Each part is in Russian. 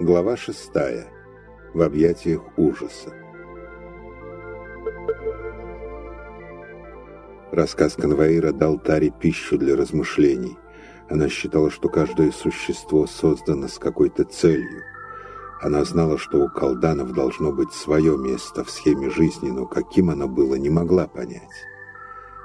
Глава шестая. В объятиях ужаса. Рассказ конвоира дал Таре пищу для размышлений. Она считала, что каждое существо создано с какой-то целью. Она знала, что у колданов должно быть свое место в схеме жизни, но каким оно было, не могла понять.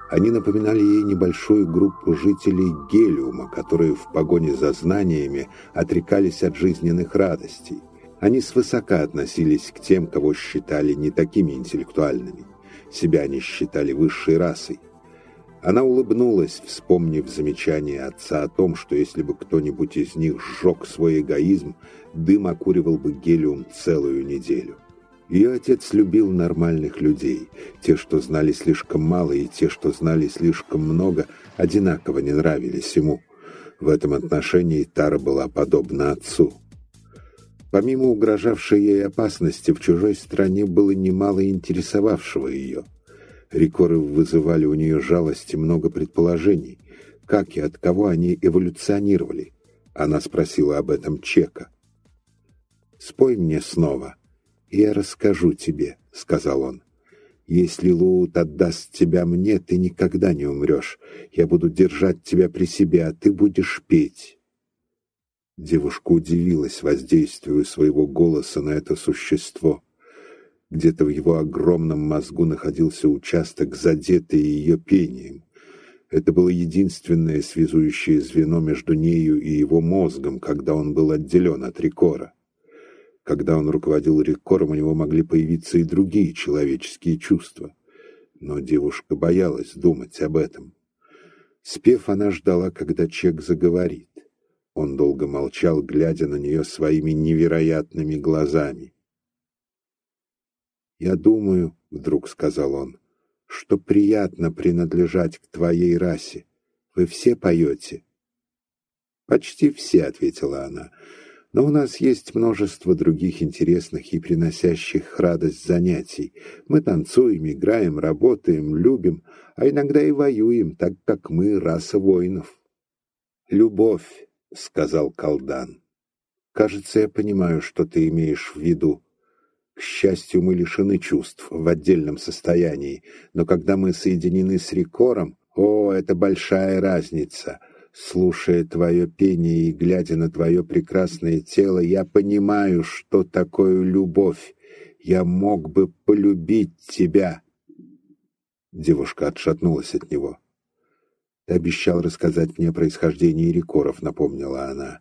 Они напоминали ей небольшую группу жителей Гелиума, которые в погоне за знаниями отрекались от жизненных радостей. Они свысока относились к тем, кого считали не такими интеллектуальными. Себя они считали высшей расой. Она улыбнулась, вспомнив замечание отца о том, что если бы кто-нибудь из них сжег свой эгоизм, дым окуривал бы гелиум целую неделю. Ее отец любил нормальных людей. Те, что знали слишком мало, и те, что знали слишком много, одинаково не нравились ему. В этом отношении Тара была подобна отцу. Помимо угрожавшей ей опасности, в чужой стране было немало интересовавшего ее. Рекоры вызывали у нее жалости много предположений. Как и от кого они эволюционировали? Она спросила об этом Чека. «Спой мне снова», «Я расскажу тебе», — сказал он. «Если Луут отдаст тебя мне, ты никогда не умрешь. Я буду держать тебя при себе, а ты будешь петь». Девушка удивилась воздействию своего голоса на это существо. Где-то в его огромном мозгу находился участок, задетый ее пением. Это было единственное связующее звено между нею и его мозгом, когда он был отделен от Рикора. Когда он руководил Рекором, у него могли появиться и другие человеческие чувства. Но девушка боялась думать об этом. Спев, она ждала, когда Чек заговорит. Он долго молчал, глядя на нее своими невероятными глазами. «Я думаю, — вдруг сказал он, — что приятно принадлежать к твоей расе. Вы все поете?» «Почти все», — ответила она. Но у нас есть множество других интересных и приносящих радость занятий. Мы танцуем, играем, работаем, любим, а иногда и воюем, так как мы раса воинов. «Любовь», — сказал колдан. «Кажется, я понимаю, что ты имеешь в виду. К счастью, мы лишены чувств в отдельном состоянии, но когда мы соединены с Рикором, о, это большая разница». Слушая твое пение и глядя на твое прекрасное тело, я понимаю, что такое любовь. Я мог бы полюбить тебя. Девушка отшатнулась от него. Ты обещал рассказать мне о происхождении рекоров, напомнила она.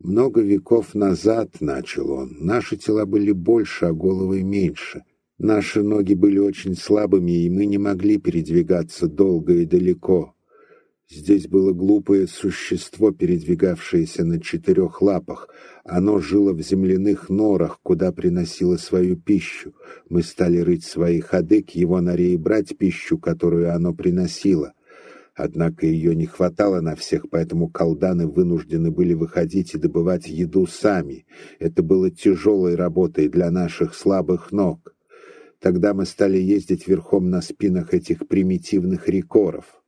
Много веков назад, начал он, наши тела были больше, а головы меньше. Наши ноги были очень слабыми, и мы не могли передвигаться долго и далеко. Здесь было глупое существо, передвигавшееся на четырех лапах. Оно жило в земляных норах, куда приносило свою пищу. Мы стали рыть свои ходы к его норе и брать пищу, которую оно приносило. Однако ее не хватало на всех, поэтому колданы вынуждены были выходить и добывать еду сами. Это было тяжелой работой для наших слабых ног. Тогда мы стали ездить верхом на спинах этих примитивных рекоров.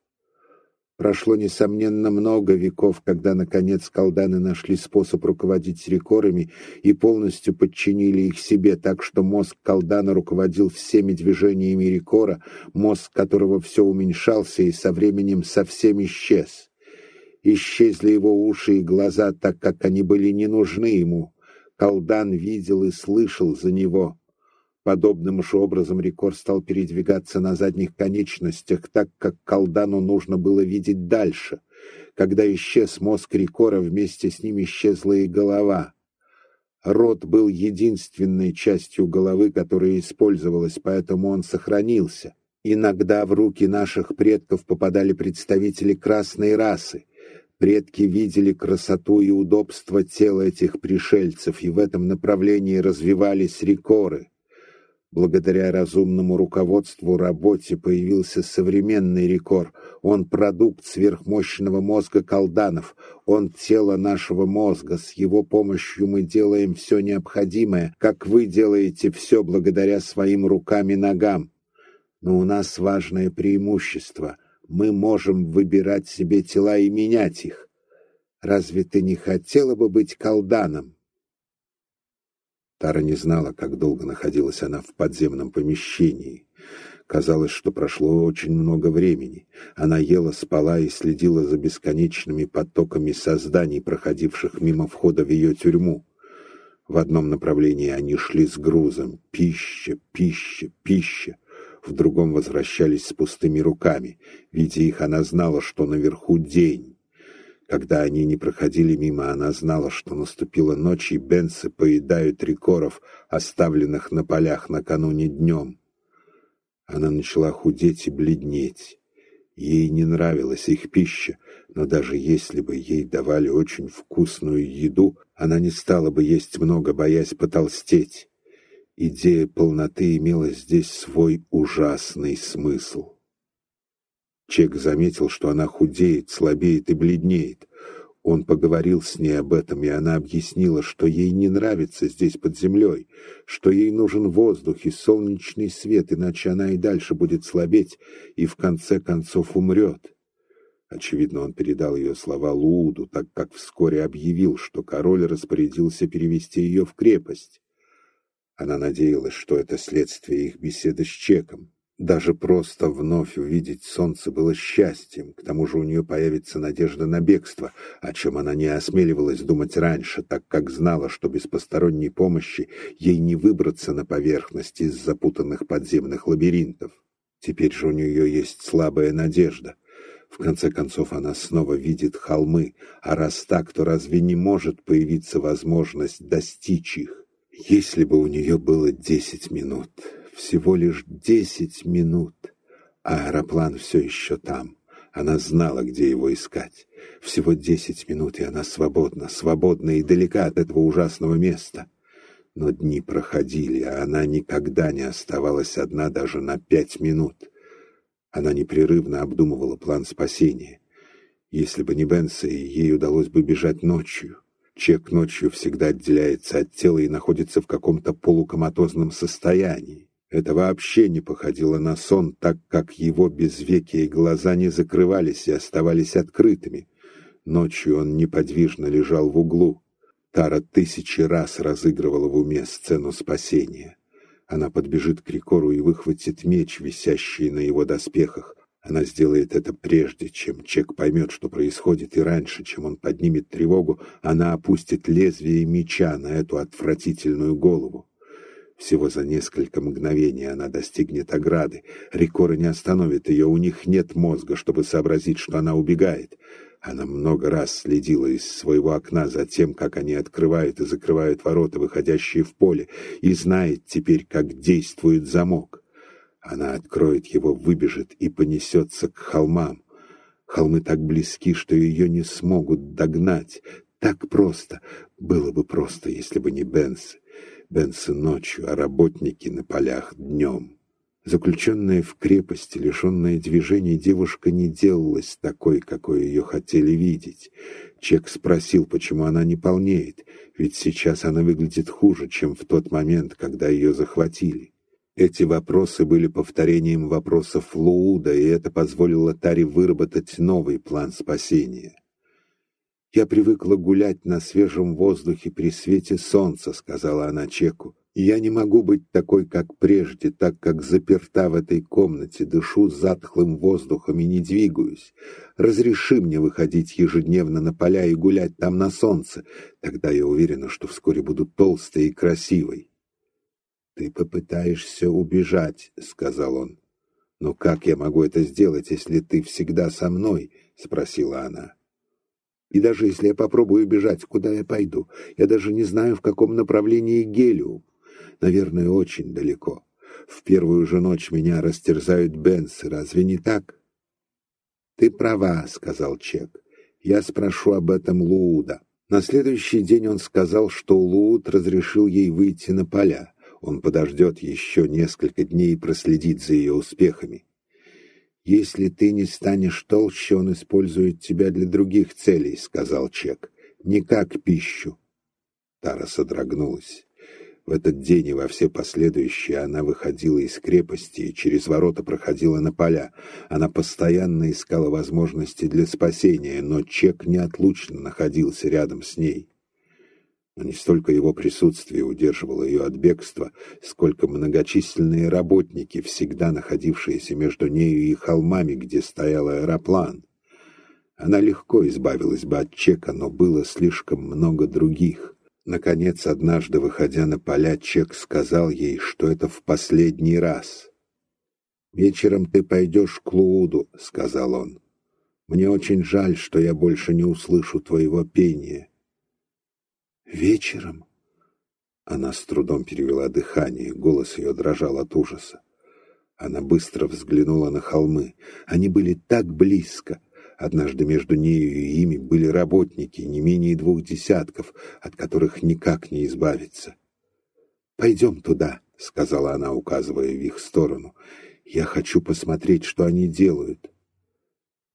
Прошло, несомненно, много веков, когда, наконец, колданы нашли способ руководить рекорами и полностью подчинили их себе, так что мозг колдана руководил всеми движениями рекора, мозг которого все уменьшался и со временем совсем исчез. Исчезли его уши и глаза, так как они были не нужны ему. Колдан видел и слышал за него. Подобным же образом Рекор стал передвигаться на задних конечностях, так как колдану нужно было видеть дальше. Когда исчез мозг Рекора, вместе с ним исчезла и голова. Рот был единственной частью головы, которая использовалась, поэтому он сохранился. Иногда в руки наших предков попадали представители красной расы. Предки видели красоту и удобство тела этих пришельцев, и в этом направлении развивались рекоры. Благодаря разумному руководству работе появился современный рекор. Он продукт сверхмощного мозга колданов. Он тело нашего мозга. С его помощью мы делаем все необходимое, как вы делаете все благодаря своим рукам и ногам. Но у нас важное преимущество. Мы можем выбирать себе тела и менять их. Разве ты не хотела бы быть колданом? Тара не знала, как долго находилась она в подземном помещении. Казалось, что прошло очень много времени. Она ела, спала и следила за бесконечными потоками созданий, проходивших мимо входа в ее тюрьму. В одном направлении они шли с грузом. Пища, пища, пища. В другом возвращались с пустыми руками. Видя их, она знала, что наверху день. Когда они не проходили мимо, она знала, что наступила ночь, и бенсы поедают рекоров, оставленных на полях накануне днем. Она начала худеть и бледнеть. Ей не нравилась их пища, но даже если бы ей давали очень вкусную еду, она не стала бы есть много, боясь потолстеть. Идея полноты имела здесь свой ужасный смысл. Чек заметил, что она худеет, слабеет и бледнеет. Он поговорил с ней об этом, и она объяснила, что ей не нравится здесь под землей, что ей нужен воздух и солнечный свет, иначе она и дальше будет слабеть и в конце концов умрет. Очевидно, он передал ее слова Лууду, так как вскоре объявил, что король распорядился перевести ее в крепость. Она надеялась, что это следствие их беседы с Чеком. Даже просто вновь увидеть солнце было счастьем, к тому же у нее появится надежда на бегство, о чем она не осмеливалась думать раньше, так как знала, что без посторонней помощи ей не выбраться на поверхность из запутанных подземных лабиринтов. Теперь же у нее есть слабая надежда. В конце концов она снова видит холмы, а раз так, то разве не может появиться возможность достичь их? Если бы у нее было десять минут всего лишь десять минут, а аэроплан все еще там. Она знала, где его искать. Всего десять минут, и она свободна, свободна и далека от этого ужасного места. Но дни проходили, а она никогда не оставалась одна даже на пять минут. Она непрерывно обдумывала план спасения. Если бы не Бенса, ей удалось бы бежать ночью. Чек ночью всегда отделяется от тела и находится в каком-то полукоматозном состоянии. Это вообще не походило на сон, так как его безвекие глаза не закрывались и оставались открытыми. Ночью он неподвижно лежал в углу. Тара тысячи раз разыгрывала в уме сцену спасения. Она подбежит к Рикору и выхватит меч, висящий на его доспехах. Она сделает это прежде, чем Чек поймет, что происходит, и раньше, чем он поднимет тревогу, она опустит лезвие меча на эту отвратительную голову. Всего за несколько мгновений она достигнет ограды. Рикора не остановит ее, у них нет мозга, чтобы сообразить, что она убегает. Она много раз следила из своего окна за тем, как они открывают и закрывают ворота, выходящие в поле, и знает теперь, как действует замок. Она откроет его, выбежит и понесется к холмам. Холмы так близки, что ее не смогут догнать. Так просто. Было бы просто, если бы не Бенсы. Бенсы ночью, а работники на полях днем. Заключенная в крепости, лишенная движений, девушка не делалась такой, какой ее хотели видеть. Чек спросил, почему она не полнеет, ведь сейчас она выглядит хуже, чем в тот момент, когда ее захватили. Эти вопросы были повторением вопросов Лууда, и это позволило Таре выработать новый план спасения. «Я привыкла гулять на свежем воздухе при свете солнца», — сказала она Чеку. «И я не могу быть такой, как прежде, так как заперта в этой комнате, дышу затхлым воздухом и не двигаюсь. Разреши мне выходить ежедневно на поля и гулять там на солнце. Тогда я уверена, что вскоре буду толстой и красивой». «Ты попытаешься убежать», — сказал он. «Но как я могу это сделать, если ты всегда со мной?» — спросила она. И даже если я попробую бежать, куда я пойду? Я даже не знаю, в каком направлении Гелиум. Наверное, очень далеко. В первую же ночь меня растерзают бенсы, разве не так? Ты права, сказал Чек. Я спрошу об этом Лууда. На следующий день он сказал, что Лууд разрешил ей выйти на поля. Он подождет еще несколько дней и проследит за ее успехами. «Если ты не станешь толще, он использует тебя для других целей», — сказал Чек. «Не как пищу». Тара содрогнулась. В этот день и во все последующие она выходила из крепости и через ворота проходила на поля. Она постоянно искала возможности для спасения, но Чек неотлучно находился рядом с ней но не столько его присутствие удерживало ее от бегства, сколько многочисленные работники, всегда находившиеся между нею и холмами, где стоял аэроплан. Она легко избавилась бы от Чека, но было слишком много других. Наконец, однажды, выходя на поля, Чек сказал ей, что это в последний раз. «Вечером ты пойдешь к Лууду», — сказал он. «Мне очень жаль, что я больше не услышу твоего пения». Вечером? Она с трудом перевела дыхание, голос ее дрожал от ужаса. Она быстро взглянула на холмы. Они были так близко. Однажды между нею и ими были работники, не менее двух десятков, от которых никак не избавиться. «Пойдем туда», — сказала она, указывая в их сторону. «Я хочу посмотреть, что они делают».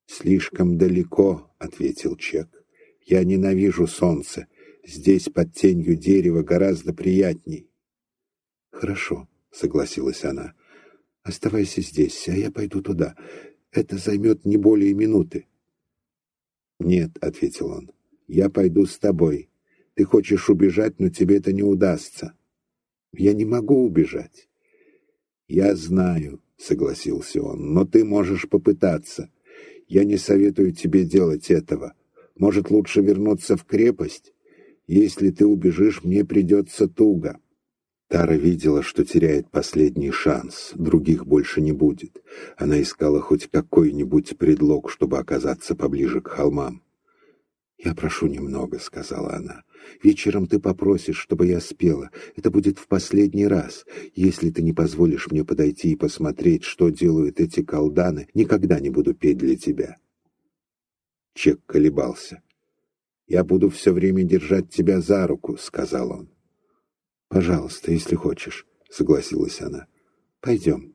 «Слишком далеко», — ответил Чек. «Я ненавижу солнце. Здесь под тенью дерева гораздо приятней. Хорошо, согласилась она. Оставайся здесь, а я пойду туда. Это займет не более минуты. Нет, ответил он. Я пойду с тобой. Ты хочешь убежать, но тебе это не удастся. Я не могу убежать. Я знаю, согласился он, но ты можешь попытаться. Я не советую тебе делать этого. Может, лучше вернуться в крепость? Если ты убежишь, мне придется туго». Тара видела, что теряет последний шанс, других больше не будет. Она искала хоть какой-нибудь предлог, чтобы оказаться поближе к холмам. «Я прошу немного», — сказала она. «Вечером ты попросишь, чтобы я спела. Это будет в последний раз. Если ты не позволишь мне подойти и посмотреть, что делают эти колданы, никогда не буду петь для тебя». Чек колебался. «Я буду все время держать тебя за руку», — сказал он. «Пожалуйста, если хочешь», — согласилась она. «Пойдем».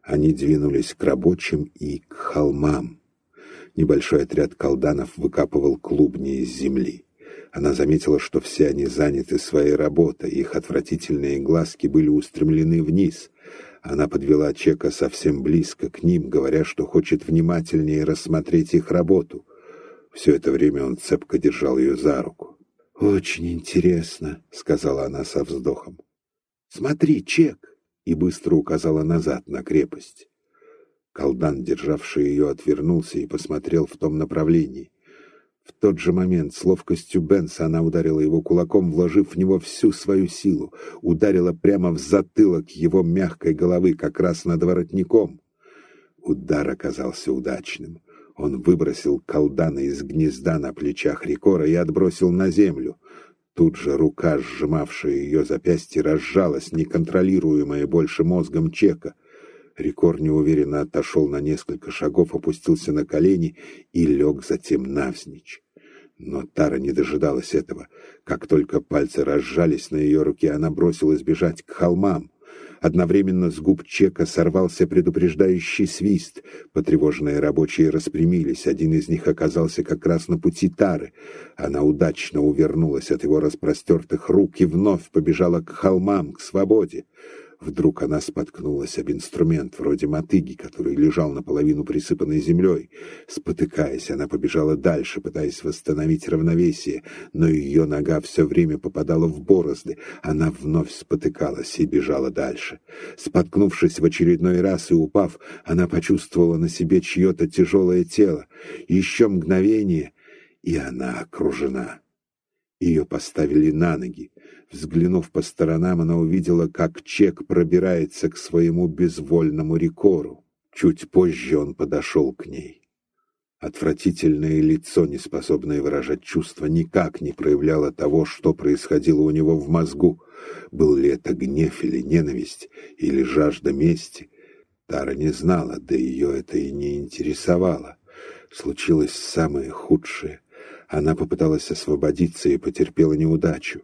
Они двинулись к рабочим и к холмам. Небольшой отряд колданов выкапывал клубни из земли. Она заметила, что все они заняты своей работой, их отвратительные глазки были устремлены вниз. Она подвела Чека совсем близко к ним, говоря, что хочет внимательнее рассмотреть их работу. Все это время он цепко держал ее за руку. «Очень интересно», — сказала она со вздохом. «Смотри, чек!» — и быстро указала назад на крепость. Колдан, державший ее, отвернулся и посмотрел в том направлении. В тот же момент с ловкостью Бенса она ударила его кулаком, вложив в него всю свою силу, ударила прямо в затылок его мягкой головы, как раз над воротником. Удар оказался удачным. Он выбросил колдана из гнезда на плечах Рикора и отбросил на землю. Тут же рука, сжимавшая ее запястье, разжалась, неконтролируемая больше мозгом Чека. Рикор неуверенно отошел на несколько шагов, опустился на колени и лег затем навзничь. Но Тара не дожидалась этого. Как только пальцы разжались на ее руке, она бросилась бежать к холмам. Одновременно с губ Чека сорвался предупреждающий свист. Потревоженные рабочие распрямились. Один из них оказался как раз на пути Тары. Она удачно увернулась от его распростертых рук и вновь побежала к холмам, к свободе. Вдруг она споткнулась об инструмент, вроде мотыги, который лежал наполовину присыпанной землей. Спотыкаясь, она побежала дальше, пытаясь восстановить равновесие, но ее нога все время попадала в борозды. Она вновь спотыкалась и бежала дальше. Споткнувшись в очередной раз и упав, она почувствовала на себе чье-то тяжелое тело. Еще мгновение, и она окружена. Ее поставили на ноги. Взглянув по сторонам, она увидела, как Чек пробирается к своему безвольному рекору. Чуть позже он подошел к ней. Отвратительное лицо, не способное выражать чувства, никак не проявляло того, что происходило у него в мозгу. Был ли это гнев или ненависть, или жажда мести? Тара не знала, да ее это и не интересовало. Случилось самое худшее. Она попыталась освободиться и потерпела неудачу.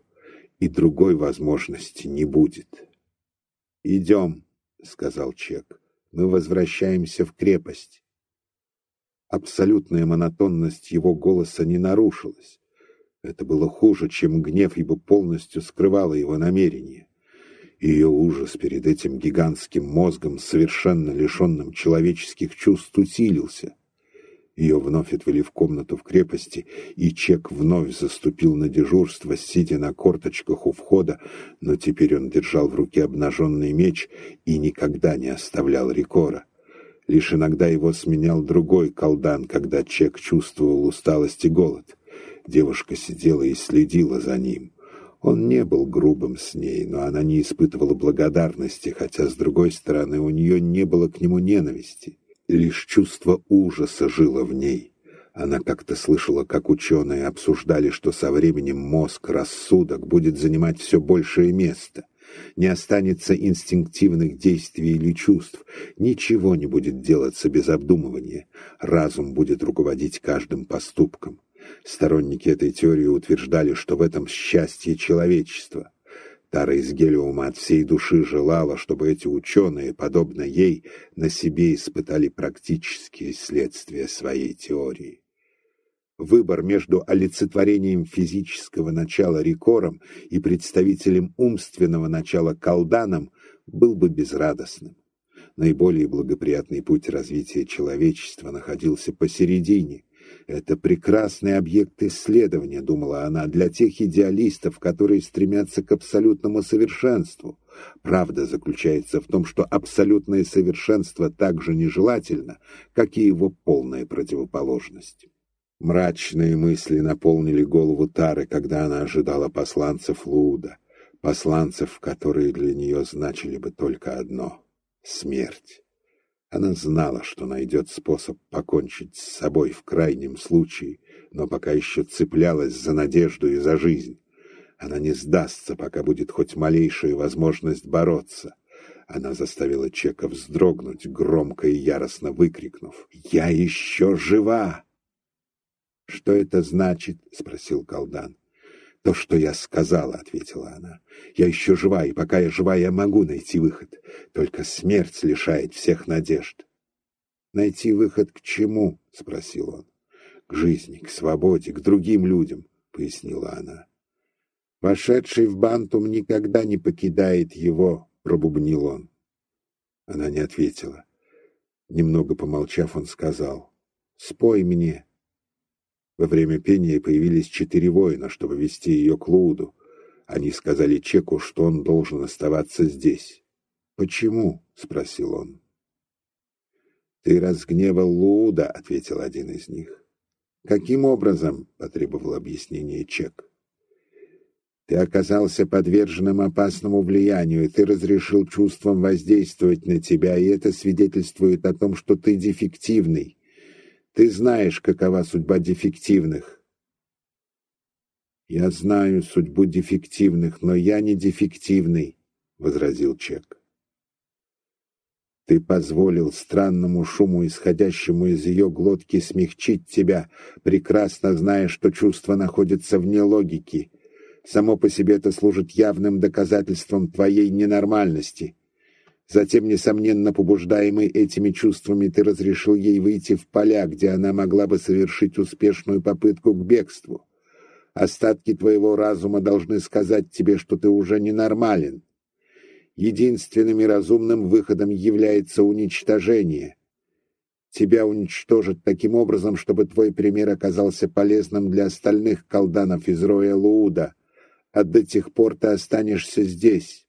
И другой возможности не будет. «Идем», — сказал Чек. «Мы возвращаемся в крепость». Абсолютная монотонность его голоса не нарушилась. Это было хуже, чем гнев, ибо полностью скрывало его намерение. Ее ужас перед этим гигантским мозгом, совершенно лишенным человеческих чувств, усилился. Ее вновь отвели в комнату в крепости, и Чек вновь заступил на дежурство, сидя на корточках у входа, но теперь он держал в руке обнаженный меч и никогда не оставлял Рикора. Лишь иногда его сменял другой колдан, когда Чек чувствовал усталость и голод. Девушка сидела и следила за ним. Он не был грубым с ней, но она не испытывала благодарности, хотя, с другой стороны, у нее не было к нему ненависти. Лишь чувство ужаса жило в ней. Она как-то слышала, как ученые обсуждали, что со временем мозг, рассудок будет занимать все большее место не останется инстинктивных действий или чувств, ничего не будет делаться без обдумывания, разум будет руководить каждым поступком. Сторонники этой теории утверждали, что в этом счастье человечества. Тара из Гелиума от всей души желала, чтобы эти ученые, подобно ей, на себе испытали практические следствия своей теории. Выбор между олицетворением физического начала Рикором и представителем умственного начала Калданом был бы безрадостным. Наиболее благоприятный путь развития человечества находился посередине. Это прекрасный объект исследования, думала она, для тех идеалистов, которые стремятся к абсолютному совершенству. Правда заключается в том, что абсолютное совершенство так же нежелательно, как и его полная противоположность. Мрачные мысли наполнили голову Тары, когда она ожидала посланцев Луда, посланцев, которые для нее значили бы только одно — смерть. Она знала, что найдет способ покончить с собой в крайнем случае, но пока еще цеплялась за надежду и за жизнь. Она не сдастся, пока будет хоть малейшая возможность бороться. Она заставила Чека вздрогнуть, громко и яростно выкрикнув «Я еще жива!» «Что это значит?» — спросил колдан. «То, что я сказала», — ответила она. «Я еще жива, и пока я жива, я могу найти выход. Только смерть лишает всех надежд». «Найти выход к чему?» — спросил он. «К жизни, к свободе, к другим людям», — пояснила она. «Вошедший в Бантум никогда не покидает его», — пробубнил он. Она не ответила. Немного помолчав, он сказал, «Спой мне». Во время пения появились четыре воина, чтобы вести ее к Лууду. Они сказали Чеку, что он должен оставаться здесь. «Почему?» — спросил он. «Ты разгневал Лууда», — ответил один из них. «Каким образом?» — потребовал объяснение Чек. «Ты оказался подверженным опасному влиянию, и ты разрешил чувствам воздействовать на тебя, и это свидетельствует о том, что ты дефективный. Ты знаешь, какова судьба дефективных. Я знаю судьбу дефективных, но я не дефективный, возразил Чек. Ты позволил странному шуму, исходящему из ее глотки, смягчить тебя, прекрасно зная, что чувство находится вне логики. Само по себе это служит явным доказательством твоей ненормальности. Затем, несомненно, побуждаемый этими чувствами, ты разрешил ей выйти в поля, где она могла бы совершить успешную попытку к бегству. Остатки твоего разума должны сказать тебе, что ты уже ненормален. Единственным и разумным выходом является уничтожение. Тебя уничтожат таким образом, чтобы твой пример оказался полезным для остальных колданов из роя Лууда, а до тех пор ты останешься здесь.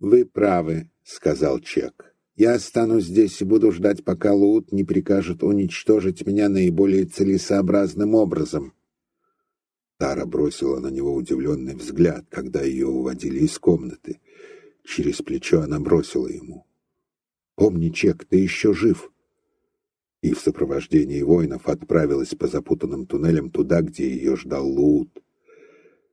Вы правы, — сказал Чек. «Я останусь здесь и буду ждать, пока Лут не прикажет уничтожить меня наиболее целесообразным образом». Тара бросила на него удивленный взгляд, когда ее уводили из комнаты. Через плечо она бросила ему. «Помни, Чек, ты еще жив». и в сопровождении воинов отправилась по запутанным туннелям туда, где ее ждал Лут.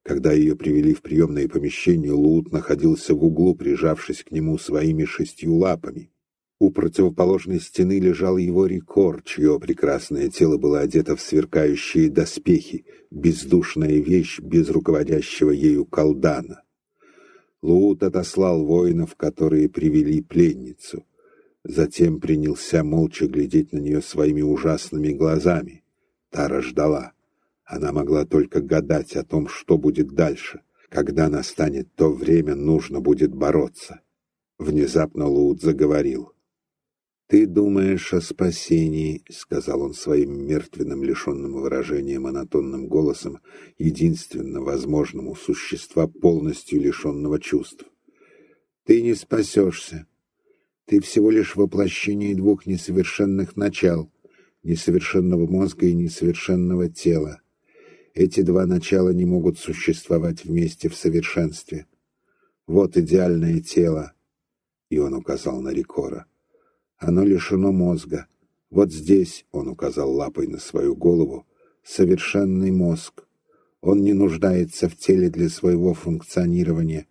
Когда ее привели в приемное помещение, Лут находился в углу, прижавшись к нему своими шестью лапами. У противоположной стены лежал его рекорд, чье прекрасное тело было одето в сверкающие доспехи, бездушная вещь без руководящего ею колдана. Лут отослал воинов, которые привели пленницу. Затем принялся молча глядеть на нее своими ужасными глазами. Тара ждала. Она могла только гадать о том, что будет дальше. Когда настанет то время, нужно будет бороться. Внезапно Лут заговорил. «Ты думаешь о спасении», — сказал он своим мертвенным, лишенным выражения монотонным голосом, единственно возможному существа, полностью лишенного чувств. «Ты не спасешься. Ты всего лишь воплощение двух несовершенных начал, несовершенного мозга и несовершенного тела. Эти два начала не могут существовать вместе в совершенстве. Вот идеальное тело, и он указал на Рикора. Оно лишено мозга. Вот здесь, он указал лапой на свою голову, совершенный мозг. Он не нуждается в теле для своего функционирования.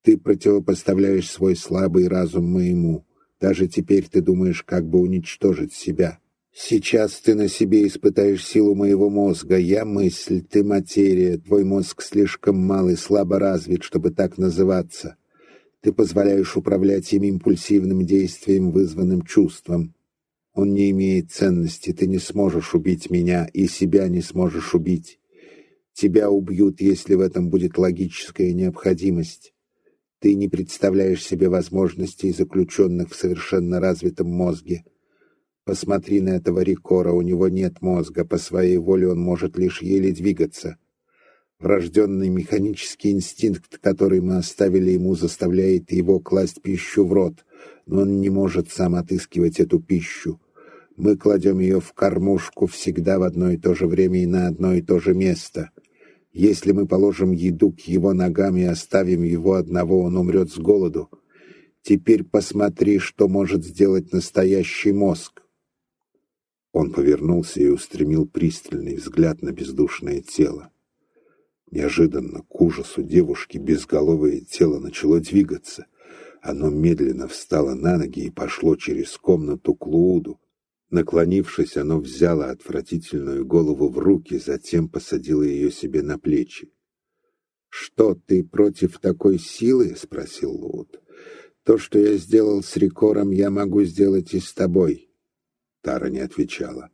Ты противопоставляешь свой слабый разум моему. Даже теперь ты думаешь, как бы уничтожить себя. Сейчас ты на себе испытаешь силу моего мозга. Я мысль, ты материя. Твой мозг слишком мал и слабо развит, чтобы так называться. Ты позволяешь управлять им импульсивным действием, вызванным чувством. Он не имеет ценности. Ты не сможешь убить меня и себя не сможешь убить. Тебя убьют, если в этом будет логическая необходимость. Ты не представляешь себе возможностей, заключенных в совершенно развитом мозге. Посмотри на этого Рикора, у него нет мозга, по своей воле он может лишь еле двигаться. Врожденный механический инстинкт, который мы оставили ему, заставляет его класть пищу в рот, но он не может сам отыскивать эту пищу. Мы кладем ее в кормушку всегда в одно и то же время и на одно и то же место — если мы положим еду к его ногам и оставим его одного, он умрет с голоду. Теперь посмотри, что может сделать настоящий мозг. Он повернулся и устремил пристальный взгляд на бездушное тело. Неожиданно, к ужасу девушки, безголовое тело начало двигаться. Оно медленно встало на ноги и пошло через комнату к Лууду, Наклонившись, оно взяло отвратительную голову в руки, затем посадило ее себе на плечи. «Что, ты против такой силы?» — спросил Лут. «То, что я сделал с Рикором, я могу сделать и с тобой». Тара не отвечала.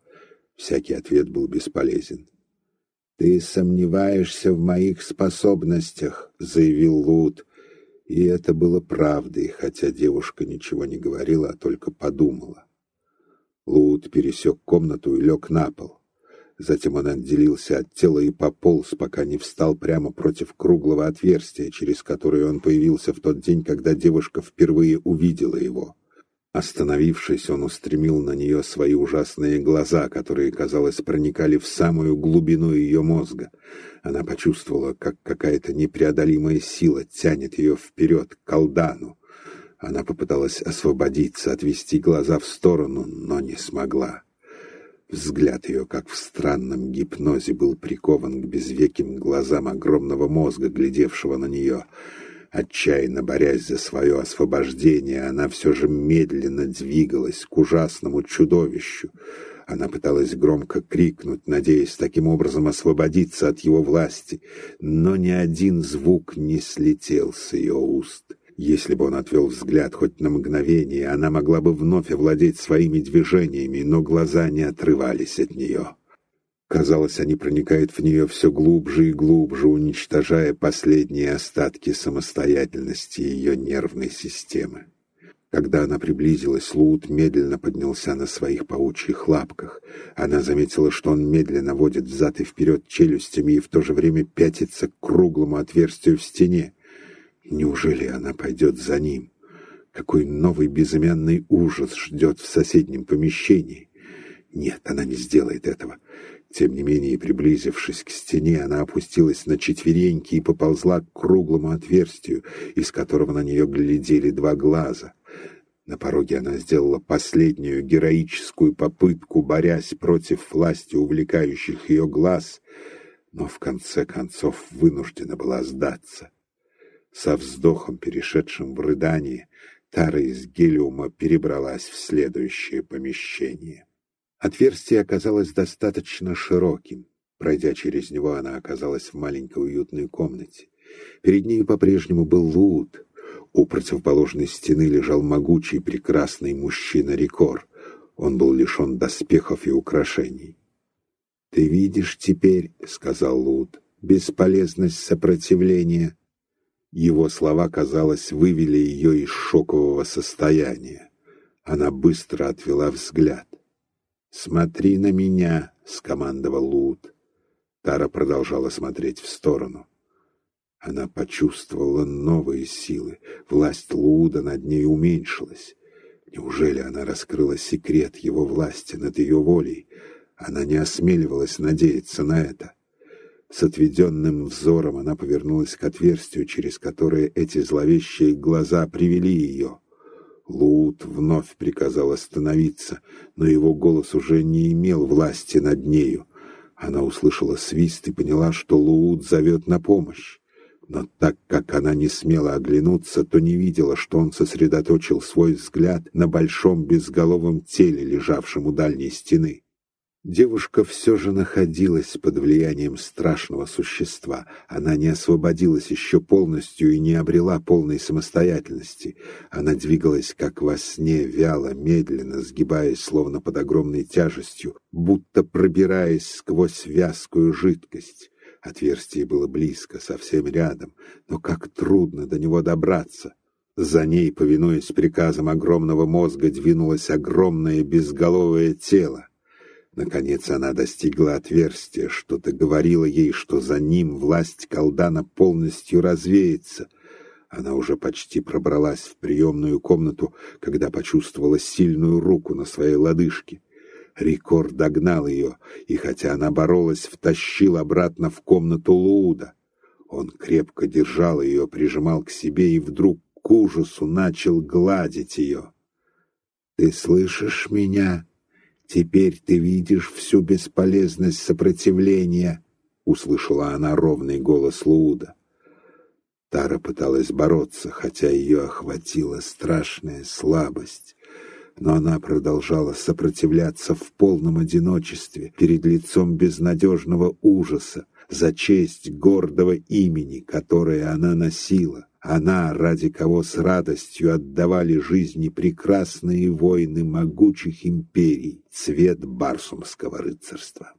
Всякий ответ был бесполезен. «Ты сомневаешься в моих способностях», — заявил Лут. И это было правдой, хотя девушка ничего не говорила, а только подумала. Лут пересек комнату и лег на пол. Затем он отделился от тела и пополз, пока не встал прямо против круглого отверстия, через которое он появился в тот день, когда девушка впервые увидела его. Остановившись, он устремил на нее свои ужасные глаза, которые, казалось, проникали в самую глубину ее мозга. Она почувствовала, как какая-то непреодолимая сила тянет ее вперед, к колдану. Она попыталась освободиться, отвести глаза в сторону, но не смогла. Взгляд ее, как в странном гипнозе, был прикован к безвеким глазам огромного мозга, глядевшего на нее. Отчаянно борясь за свое освобождение, она все же медленно двигалась к ужасному чудовищу. Она пыталась громко крикнуть, надеясь таким образом освободиться от его власти, но ни один звук не слетел с ее уст. Если бы он отвел взгляд хоть на мгновение, она могла бы вновь овладеть своими движениями, но глаза не отрывались от нее. Казалось, они проникают в нее все глубже и глубже, уничтожая последние остатки самостоятельности ее нервной системы. Когда она приблизилась, Лут медленно поднялся на своих паучьих лапках. Она заметила, что он медленно водит взад и вперед челюстями и в то же время пятится к круглому отверстию в стене. Неужели она пойдет за ним? Какой новый безымянный ужас ждет в соседнем помещении? Нет, она не сделает этого. Тем не менее, приблизившись к стене, она опустилась на четвереньки и поползла к круглому отверстию, из которого на нее глядели два глаза. На пороге она сделала последнюю героическую попытку, борясь против власти увлекающих ее глаз, но в конце концов вынуждена была сдаться. Со вздохом, перешедшим в рыдание, Тара из гелиума перебралась в следующее помещение. Отверстие оказалось достаточно широким. Пройдя через него, она оказалась в маленькой уютной комнате. Перед ней по-прежнему был Лут. У противоположной стены лежал могучий прекрасный мужчина Рикор. Он был лишен доспехов и украшений. «Ты видишь теперь, — сказал Лут, — бесполезность сопротивления». Его слова, казалось, вывели ее из шокового состояния. Она быстро отвела взгляд. «Смотри на меня!» — скомандовал Лут. Тара продолжала смотреть в сторону. Она почувствовала новые силы. Власть Луда над ней уменьшилась. Неужели она раскрыла секрет его власти над ее волей? Она не осмеливалась надеяться на это. С отведенным взором она повернулась к отверстию, через которое эти зловещие глаза привели ее. Лут вновь приказал остановиться, но его голос уже не имел власти над нею. Она услышала свист и поняла, что Лут зовет на помощь. Но так как она не смела оглянуться, то не видела, что он сосредоточил свой взгляд на большом безголовом теле, лежавшем у дальней стены. Девушка все же находилась под влиянием страшного существа. Она не освободилась еще полностью и не обрела полной самостоятельности. Она двигалась, как во сне, вяло, медленно, сгибаясь, словно под огромной тяжестью, будто пробираясь сквозь вязкую жидкость. Отверстие было близко, совсем рядом, но как трудно до него добраться. За ней, повинуясь приказам огромного мозга, двинулось огромное безголовое тело. Наконец она достигла отверстия, что-то говорило ей, что за ним власть колдана полностью развеется. Она уже почти пробралась в приемную комнату, когда почувствовала сильную руку на своей лодыжке. Рикор догнал ее, и хотя она боролась, втащил обратно в комнату Луда. Он крепко держал ее, прижимал к себе и вдруг к ужасу начал гладить ее. «Ты слышишь меня?» «Теперь ты видишь всю бесполезность сопротивления», — услышала она ровный голос Луда. Тара пыталась бороться, хотя ее охватила страшная слабость. Но она продолжала сопротивляться в полном одиночестве перед лицом безнадежного ужаса за честь гордого имени, которое она носила. Она, ради кого с радостью отдавали жизни прекрасные воины могучих империй, цвет барсумского рыцарства.